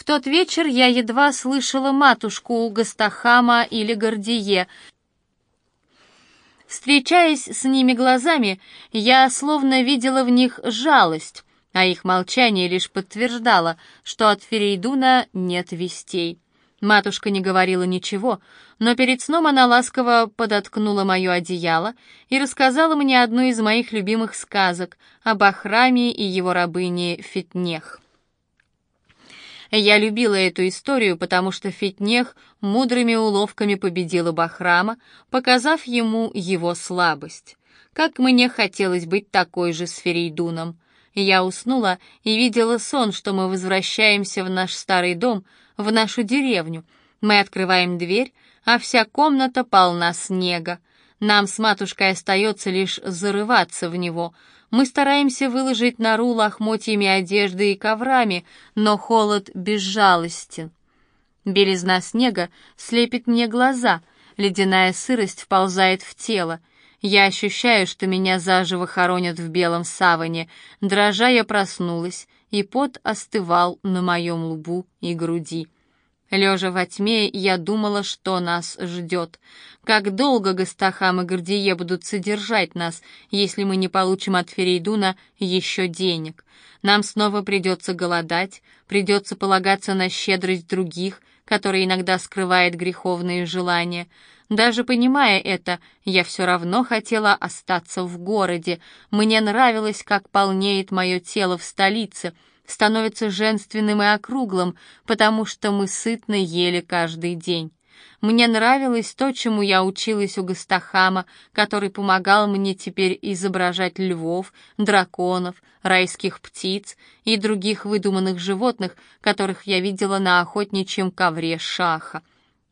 В тот вечер я едва слышала матушку Гастахама или Гордие. Встречаясь с ними глазами, я словно видела в них жалость, а их молчание лишь подтверждало, что от Ферейдуна нет вестей. Матушка не говорила ничего, но перед сном она ласково подоткнула мое одеяло и рассказала мне одну из моих любимых сказок об Ахраме и его рабыне Фетнех. Я любила эту историю, потому что Фетнех мудрыми уловками победила Бахрама, показав ему его слабость. Как мне хотелось быть такой же с Ферейдуном. Я уснула и видела сон, что мы возвращаемся в наш старый дом, в нашу деревню. Мы открываем дверь, а вся комната полна снега. Нам с матушкой остается лишь зарываться в него — мы стараемся выложить нору лохмотьями одежды и коврами, но холод безжалостен. Белизна снега слепит мне глаза, ледяная сырость вползает в тело. Я ощущаю, что меня заживо хоронят в белом саване. Дрожа я проснулась, и пот остывал на моем лбу и груди. Лежа во тьме, я думала, что нас ждет. Как долго Гастахам и Гордие будут содержать нас, если мы не получим от Ферейдуна еще денег? Нам снова придется голодать, придется полагаться на щедрость других, которая иногда скрывает греховные желания. Даже понимая это, я все равно хотела остаться в городе. Мне нравилось, как полнеет мое тело в столице — становится женственным и округлым, потому что мы сытно ели каждый день. Мне нравилось то, чему я училась у Гастахама, который помогал мне теперь изображать львов, драконов, райских птиц и других выдуманных животных, которых я видела на охотничьем ковре шаха.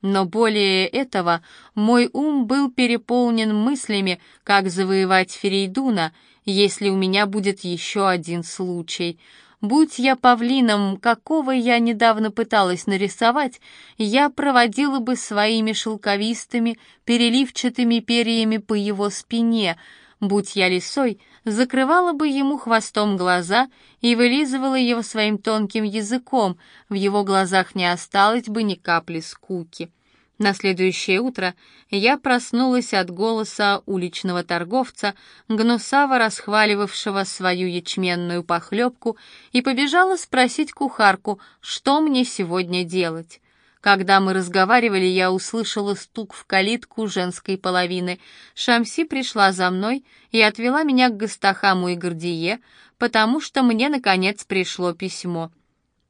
Но более этого мой ум был переполнен мыслями, как завоевать Ферейдуна, если у меня будет еще один случай — Будь я павлином, какого я недавно пыталась нарисовать, я проводила бы своими шелковистыми, переливчатыми перьями по его спине. Будь я лисой, закрывала бы ему хвостом глаза и вылизывала его своим тонким языком, в его глазах не осталось бы ни капли скуки. На следующее утро я проснулась от голоса уличного торговца, гнусаво расхваливавшего свою ячменную похлебку, и побежала спросить кухарку, что мне сегодня делать. Когда мы разговаривали, я услышала стук в калитку женской половины. Шамси пришла за мной и отвела меня к Гастахаму и Гордие, потому что мне, наконец, пришло письмо.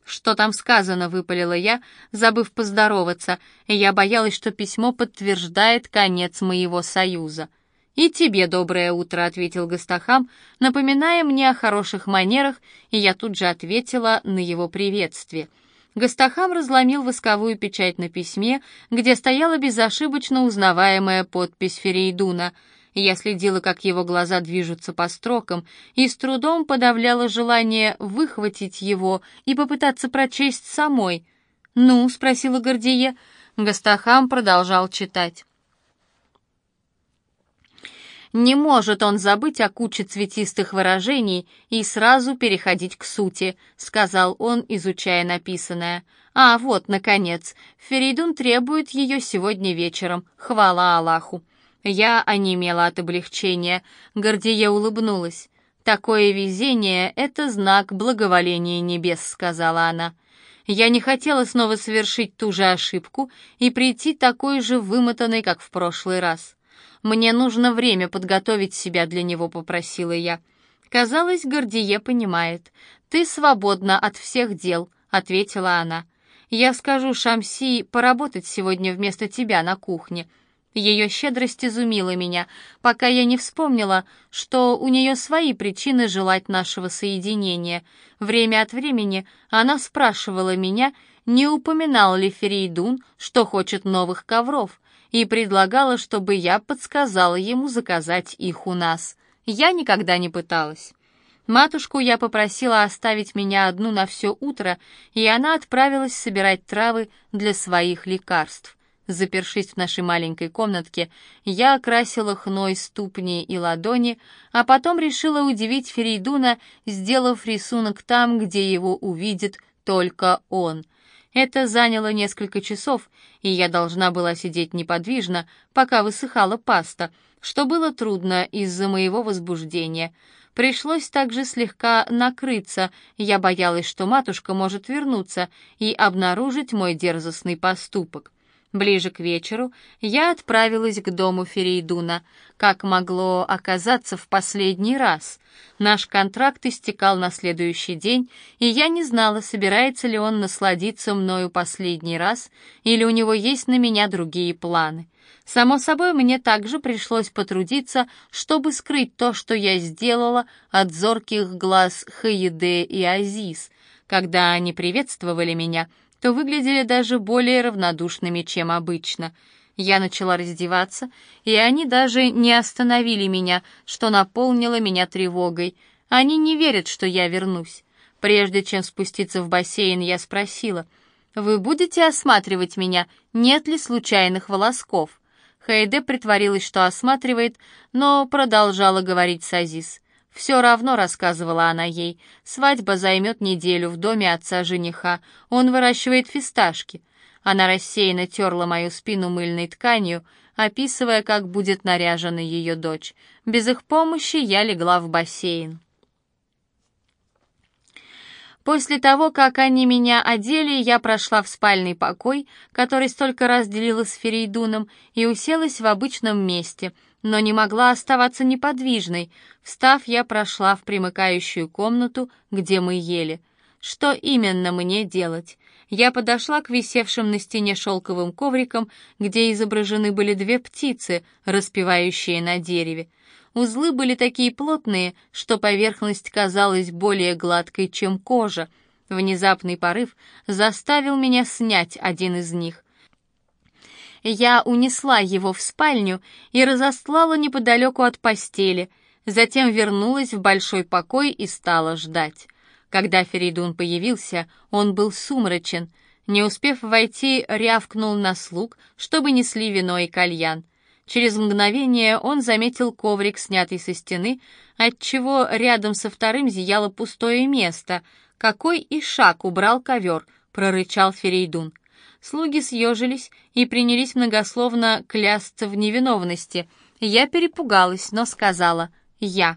«Что там сказано?» — выпалила я, забыв поздороваться, я боялась, что письмо подтверждает конец моего союза. «И тебе доброе утро», — ответил Гастахам, напоминая мне о хороших манерах, и я тут же ответила на его приветствие. Гастахам разломил восковую печать на письме, где стояла безошибочно узнаваемая подпись Ферейдуна — я следила, как его глаза движутся по строкам, и с трудом подавляла желание выхватить его и попытаться прочесть самой. «Ну?» — спросила Гордие. Гастахам продолжал читать. Не может он забыть о куче цветистых выражений и сразу переходить к сути, сказал он, изучая написанное. А вот, наконец, Феридун требует ее сегодня вечером. Хвала Аллаху. Я онемела от облегчения. Гордия улыбнулась. «Такое везение — это знак благоволения небес», — сказала она. Я не хотела снова совершить ту же ошибку и прийти такой же вымотанной, как в прошлый раз. «Мне нужно время подготовить себя для него», — попросила я. Казалось, Гордие понимает. «Ты свободна от всех дел», — ответила она. «Я скажу Шамси поработать сегодня вместо тебя на кухне. Ее щедрость изумила меня, пока я не вспомнила, что у нее свои причины желать нашего соединения. Время от времени она спрашивала меня, не упоминал ли Ферейдун, что хочет новых ковров, и предлагала, чтобы я подсказала ему заказать их у нас. Я никогда не пыталась. Матушку я попросила оставить меня одну на все утро, и она отправилась собирать травы для своих лекарств. Запершись в нашей маленькой комнатке, я окрасила хной ступни и ладони, а потом решила удивить Ферейдуна, сделав рисунок там, где его увидит только он. Это заняло несколько часов, и я должна была сидеть неподвижно, пока высыхала паста, что было трудно из-за моего возбуждения. Пришлось также слегка накрыться, я боялась, что матушка может вернуться и обнаружить мой дерзостный поступок. Ближе к вечеру я отправилась к дому Ферейдуна, как могло оказаться в последний раз. Наш контракт истекал на следующий день, и я не знала, собирается ли он насладиться мною последний раз, или у него есть на меня другие планы. Само собой, мне также пришлось потрудиться, чтобы скрыть то, что я сделала от зорких глаз Хаиде и Азиз. Когда они приветствовали меня — то выглядели даже более равнодушными, чем обычно. Я начала раздеваться, и они даже не остановили меня, что наполнило меня тревогой. Они не верят, что я вернусь. Прежде чем спуститься в бассейн, я спросила, «Вы будете осматривать меня, нет ли случайных волосков?» Хейде притворилась, что осматривает, но продолжала говорить с Азиз. «Все равно», — рассказывала она ей, — «свадьба займет неделю в доме отца жениха. Он выращивает фисташки». Она рассеянно терла мою спину мыльной тканью, описывая, как будет наряжена ее дочь. Без их помощи я легла в бассейн. После того, как они меня одели, я прошла в спальный покой, который столько раз делила с Ферейдуном, и уселась в обычном месте — но не могла оставаться неподвижной. Встав, я прошла в примыкающую комнату, где мы ели. Что именно мне делать? Я подошла к висевшим на стене шелковым коврикам, где изображены были две птицы, распевающие на дереве. Узлы были такие плотные, что поверхность казалась более гладкой, чем кожа. Внезапный порыв заставил меня снять один из них. Я унесла его в спальню и разослала неподалеку от постели, затем вернулась в большой покой и стала ждать. Когда Феридун появился, он был сумрачен. Не успев войти, рявкнул на слуг, чтобы несли вино и кальян. Через мгновение он заметил коврик, снятый со стены, отчего рядом со вторым зияло пустое место. «Какой и шаг убрал ковер!» — прорычал Ферейдун. Слуги съежились и принялись многословно клясться в невиновности. Я перепугалась, но сказала «я».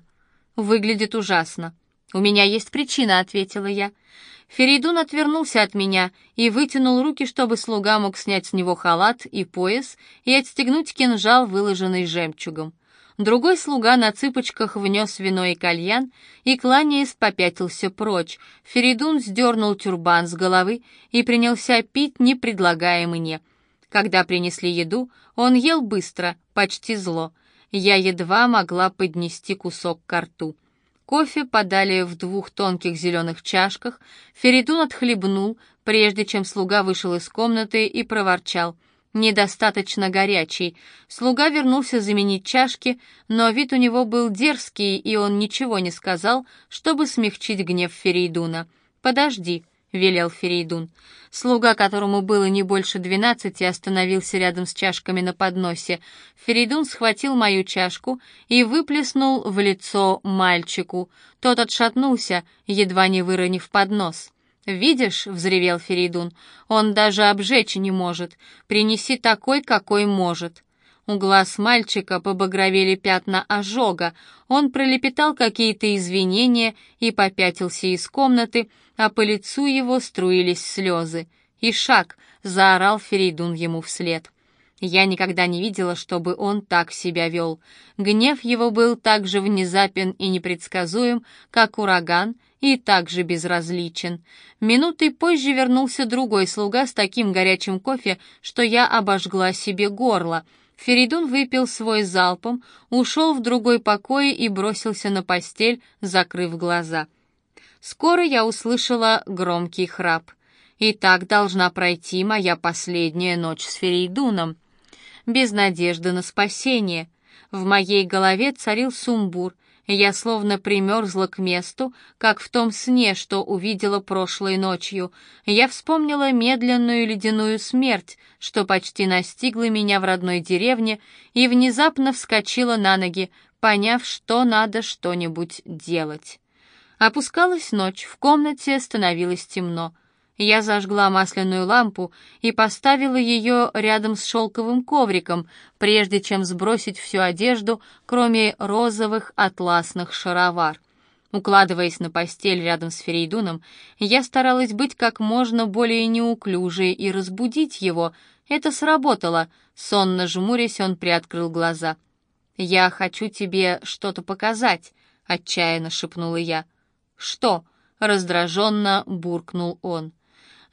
«Выглядит ужасно». «У меня есть причина», — ответила я. Феридун отвернулся от меня и вытянул руки, чтобы слуга мог снять с него халат и пояс и отстегнуть кинжал, выложенный жемчугом. Другой слуга на цыпочках внес вино и кальян и, кланяясь, попятился прочь. Феридун сдернул тюрбан с головы и принялся пить, не предлагая мне. Когда принесли еду, он ел быстро, почти зло. Я едва могла поднести кусок ко рту. Кофе подали в двух тонких зеленых чашках. Феридун отхлебнул, прежде чем слуга вышел из комнаты и проворчал — недостаточно горячий. Слуга вернулся заменить чашки, но вид у него был дерзкий, и он ничего не сказал, чтобы смягчить гнев Ферейдуна. «Подожди», — велел Ферейдун. Слуга, которому было не больше двенадцати, остановился рядом с чашками на подносе. Ферейдун схватил мою чашку и выплеснул в лицо мальчику. Тот отшатнулся, едва не выронив поднос. «Видишь», — взревел Феридун, — «он даже обжечь не может. Принеси такой, какой может». У глаз мальчика побагровели пятна ожога. Он пролепетал какие-то извинения и попятился из комнаты, а по лицу его струились слезы. «Ишак!» — заорал Феридун ему вслед. Я никогда не видела, чтобы он так себя вел. Гнев его был так же внезапен и непредсказуем, как ураган — и также безразличен. Минутой позже вернулся другой слуга с таким горячим кофе, что я обожгла себе горло. Феридун выпил свой залпом, ушел в другой покой и бросился на постель, закрыв глаза. Скоро я услышала громкий храп. И так должна пройти моя последняя ночь с Ферейдуном. Без надежды на спасение. В моей голове царил сумбур, я словно примерзла к месту, как в том сне, что увидела прошлой ночью. Я вспомнила медленную ледяную смерть, что почти настигла меня в родной деревне, и внезапно вскочила на ноги, поняв, что надо что-нибудь делать. Опускалась ночь, в комнате становилось темно. Я зажгла масляную лампу и поставила ее рядом с шелковым ковриком, прежде чем сбросить всю одежду, кроме розовых атласных шаровар. Укладываясь на постель рядом с Ферейдуном, я старалась быть как можно более неуклюжей и разбудить его. Это сработало. Сонно жмурясь, он приоткрыл глаза. «Я хочу тебе что-то показать», — отчаянно шепнула я. «Что?» — раздраженно буркнул он.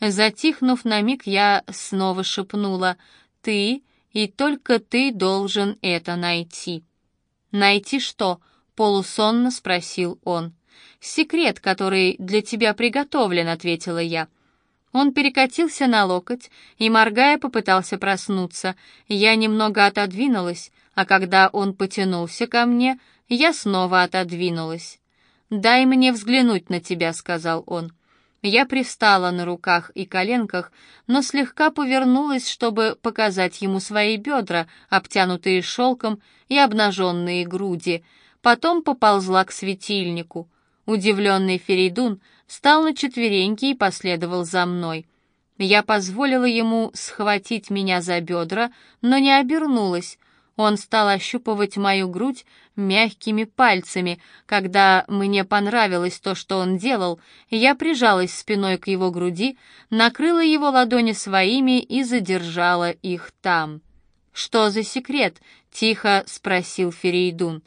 Затихнув на миг, я снова шепнула «Ты и только ты должен это найти». «Найти что?» — полусонно спросил он. «Секрет, который для тебя приготовлен», — ответила я. Он перекатился на локоть и, моргая, попытался проснуться. Я немного отодвинулась, а когда он потянулся ко мне, я снова отодвинулась. «Дай мне взглянуть на тебя», — сказал он. Я пристала на руках и коленках, но слегка повернулась, чтобы показать ему свои бедра, обтянутые шелком и обнаженные груди. Потом поползла к светильнику. Удивленный Феридун встал на четвереньки и последовал за мной. Я позволила ему схватить меня за бедра, но не обернулась, он стал ощупывать мою грудь мягкими пальцами. Когда мне понравилось то, что он делал, я прижалась спиной к его груди, накрыла его ладони своими и задержала их там. «Что за секрет?» — тихо спросил Ферейдун.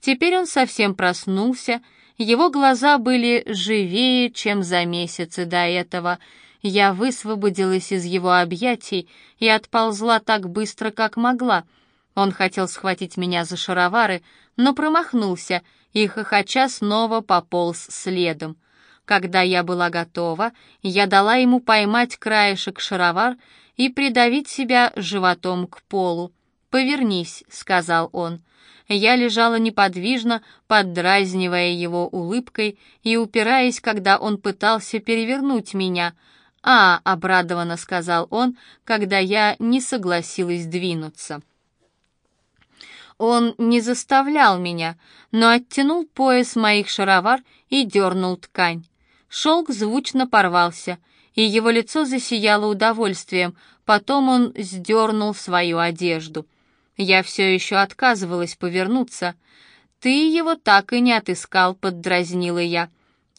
Теперь он совсем проснулся, его глаза были живее, чем за месяцы до этого. Я высвободилась из его объятий и отползла так быстро, как могла — он хотел схватить меня за шаровары, но промахнулся и, хохоча, снова пополз следом. Когда я была готова, я дала ему поймать краешек шаровар и придавить себя животом к полу. «Повернись», — сказал он. Я лежала неподвижно, поддразнивая его улыбкой и упираясь, когда он пытался перевернуть меня. «А», — обрадованно сказал он, когда я не согласилась двинуться. Он не заставлял меня, но оттянул пояс моих шаровар и дернул ткань. Шелк звучно порвался, и его лицо засияло удовольствием, потом он сдернул свою одежду. Я все еще отказывалась повернуться. «Ты его так и не отыскал», — поддразнила я.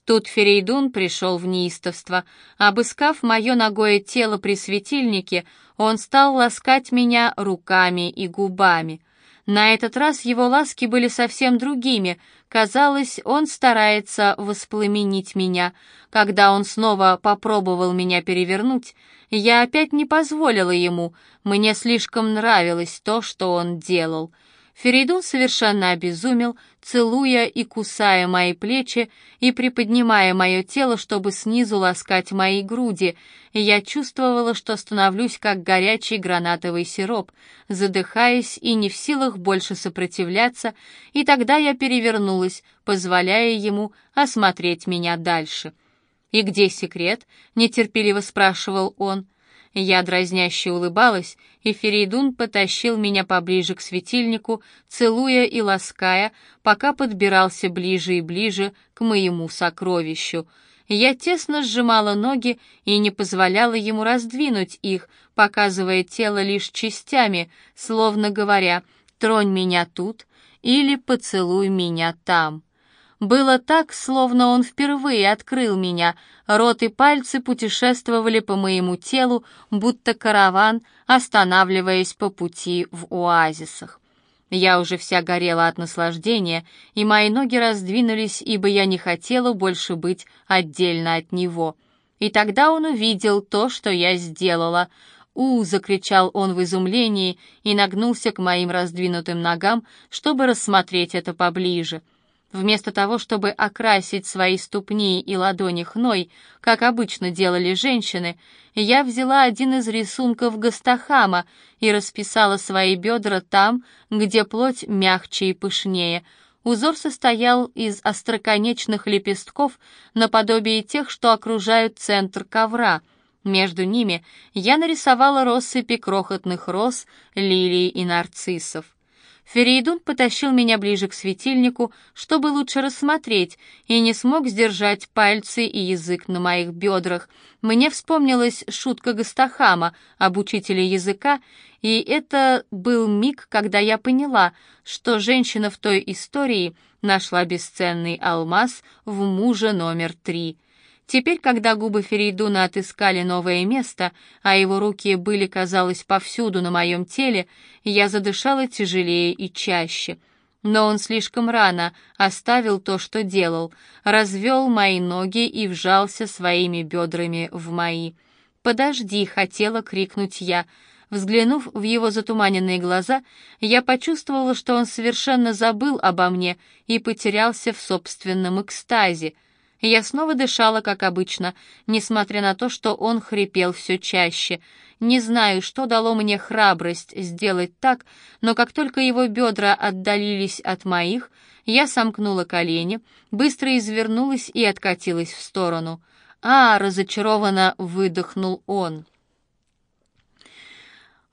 Тут Ферейдун пришел в неистовство. Обыскав мое ногое тело при светильнике, он стал ласкать меня руками и губами — на этот раз его ласки были совсем другими. Казалось, он старается воспламенить меня. Когда он снова попробовал меня перевернуть, я опять не позволила ему. Мне слишком нравилось то, что он делал. Феридун совершенно обезумел, целуя и кусая мои плечи и приподнимая мое тело, чтобы снизу ласкать мои груди. Я чувствовала, что становлюсь как горячий гранатовый сироп, задыхаясь и не в силах больше сопротивляться, и тогда я перевернулась, позволяя ему осмотреть меня дальше. «И где секрет?» — нетерпеливо спрашивал он. Я дразняще улыбалась, и Ферейдун потащил меня поближе к светильнику, целуя и лаская, пока подбирался ближе и ближе к моему сокровищу. Я тесно сжимала ноги и не позволяла ему раздвинуть их, показывая тело лишь частями, словно говоря «тронь меня тут» или «поцелуй меня там». Было так, словно он впервые открыл меня. Рот и пальцы путешествовали по моему телу, будто караван, останавливаясь по пути в оазисах. Я уже вся горела от наслаждения, и мои ноги раздвинулись, ибо я не хотела больше быть отдельно от него. И тогда он увидел то, что я сделала. «У!» — закричал он в изумлении и нагнулся к моим раздвинутым ногам, чтобы рассмотреть это поближе. Вместо того, чтобы окрасить свои ступни и ладони хной, как обычно делали женщины, я взяла один из рисунков Гастахама и расписала свои бедра там, где плоть мягче и пышнее. Узор состоял из остроконечных лепестков наподобие тех, что окружают центр ковра. Между ними я нарисовала россыпи крохотных роз, лилий и нарциссов. Ферейдун потащил меня ближе к светильнику, чтобы лучше рассмотреть, и не смог сдержать пальцы и язык на моих бедрах. Мне вспомнилась шутка Гастахама об учителе языка, и это был миг, когда я поняла, что женщина в той истории нашла бесценный алмаз в муже номер три — Теперь, когда губы Ферейдуна отыскали новое место, а его руки были, казалось, повсюду на моем теле, я задышала тяжелее и чаще. Но он слишком рано оставил то, что делал, развел мои ноги и вжался своими бедрами в мои. «Подожди!» — хотела крикнуть я. Взглянув в его затуманенные глаза, я почувствовала, что он совершенно забыл обо мне и потерялся в собственном экстазе — я снова дышала, как обычно, несмотря на то, что он хрипел все чаще. Не знаю, что дало мне храбрость сделать так, но как только его бедра отдалились от моих, я сомкнула колени, быстро извернулась и откатилась в сторону. «А!» — разочарованно выдохнул он.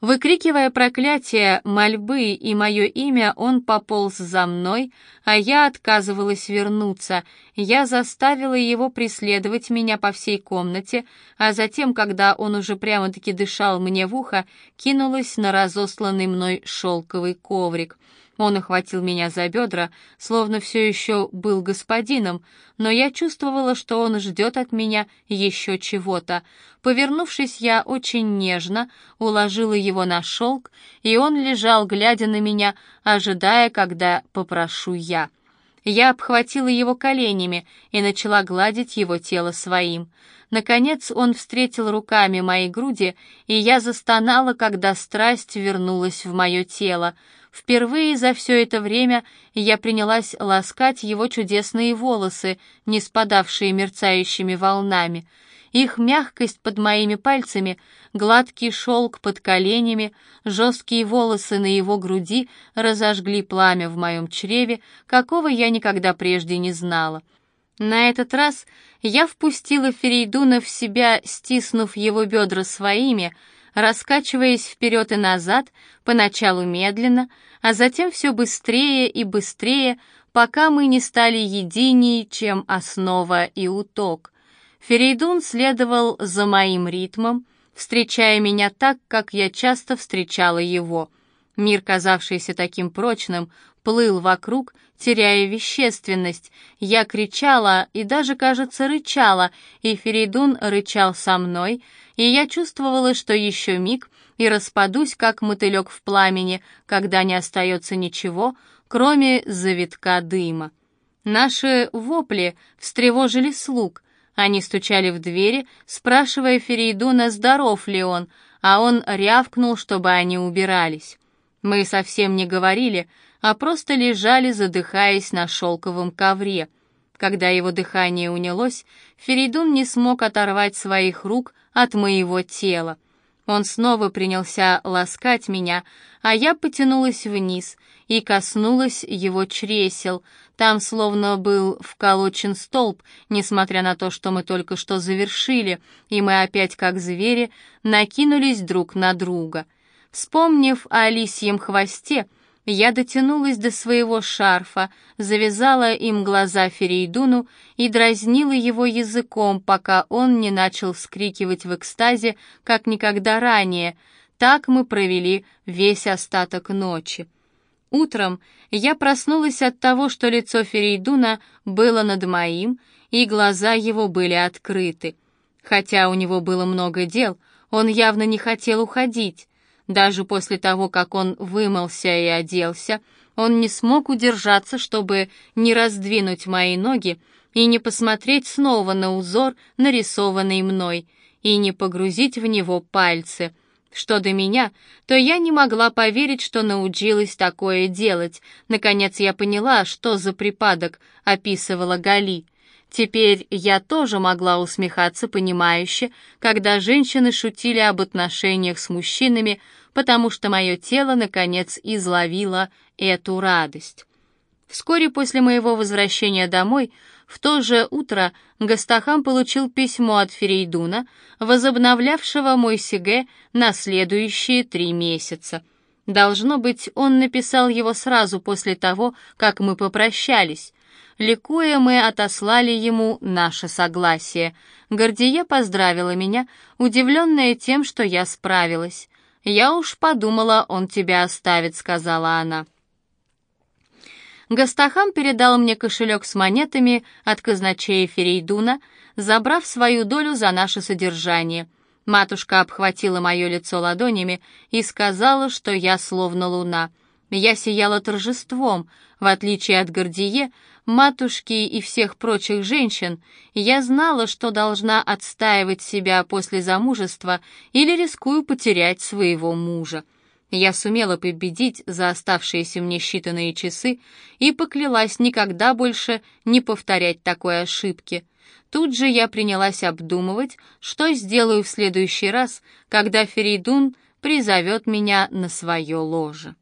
Выкрикивая проклятия, мольбы и мое имя, он пополз за мной, а я отказывалась вернуться. Я заставила его преследовать меня по всей комнате, а затем, когда он уже прямо-таки дышал мне в ухо, кинулась на разосланный мной шелковый коврик. Он охватил меня за бедра, словно все еще был господином, но я чувствовала, что он ждет от меня еще чего-то. Повернувшись, я очень нежно уложила его на шелк, и он лежал, глядя на меня, ожидая, когда попрошу я. Я обхватила его коленями и начала гладить его тело своим. Наконец он встретил руками мои груди, и я застонала, когда страсть вернулась в мое тело. Впервые за все это время я принялась ласкать его чудесные волосы, не спадавшие мерцающими волнами. Их мягкость под моими пальцами, гладкий шелк под коленями, жесткие волосы на его груди разожгли пламя в моем чреве, какого я никогда прежде не знала. На этот раз я впустила Ферейдуна в себя, стиснув его бедра своими, раскачиваясь вперед и назад, поначалу медленно, а затем все быстрее и быстрее, пока мы не стали единее, чем основа и уток. Ферейдун следовал за моим ритмом, встречая меня так, как я часто встречала его. Мир, казавшийся таким прочным, плыл вокруг, теряя вещественность. Я кричала и даже, кажется, рычала, и Ферейдун рычал со мной, и я чувствовала, что еще миг, и распадусь, как мотылек в пламени, когда не остается ничего, кроме завитка дыма. Наши вопли встревожили слуг. Они стучали в двери, спрашивая Ферейдуна, здоров ли он, а он рявкнул, чтобы они убирались. Мы совсем не говорили, а просто лежали, задыхаясь на шелковом ковре. Когда его дыхание унялось, Ферейдун не смог оторвать своих рук от моего тела. Он снова принялся ласкать меня, а я потянулась вниз и коснулась его чресел. Там словно был вколочен столб, несмотря на то, что мы только что завершили, и мы опять, как звери, накинулись друг на друга. Вспомнив о лисьем хвосте, я дотянулась до своего шарфа, завязала им глаза Ферейдуну и дразнила его языком, пока он не начал вскрикивать в экстазе, как никогда ранее. Так мы провели весь остаток ночи. Утром я проснулась от того, что лицо Ферейдуна было над моим, и глаза его были открыты. Хотя у него было много дел, он явно не хотел уходить. Даже после того, как он вымылся и оделся, он не смог удержаться, чтобы не раздвинуть мои ноги и не посмотреть снова на узор, нарисованный мной, и не погрузить в него пальцы. Что до меня, то я не могла поверить, что научилась такое делать. Наконец я поняла, что за припадок описывала Гали. Теперь я тоже могла усмехаться понимающе, когда женщины шутили об отношениях с мужчинами, потому что мое тело, наконец, изловило эту радость. Вскоре после моего возвращения домой, в то же утро, Гастахам получил письмо от Ферейдуна, возобновлявшего мой сиге на следующие три месяца. Должно быть, он написал его сразу после того, как мы попрощались. Ликуя, мы отослали ему наше согласие. Гордия поздравила меня, удивленная тем, что я справилась. «Я уж подумала, он тебя оставит», — сказала она. Гастахам передал мне кошелек с монетами от казначея Ферейдуна, забрав свою долю за наше содержание. Матушка обхватила мое лицо ладонями и сказала, что я словно луна. Я сияла торжеством, в отличие от Гордие, матушки и всех прочих женщин, я знала, что должна отстаивать себя после замужества или рискую потерять своего мужа. Я сумела победить за оставшиеся мне считанные часы и поклялась никогда больше не повторять такой ошибки. Тут же я принялась обдумывать, что сделаю в следующий раз, когда Феридун призовет меня на свое ложе.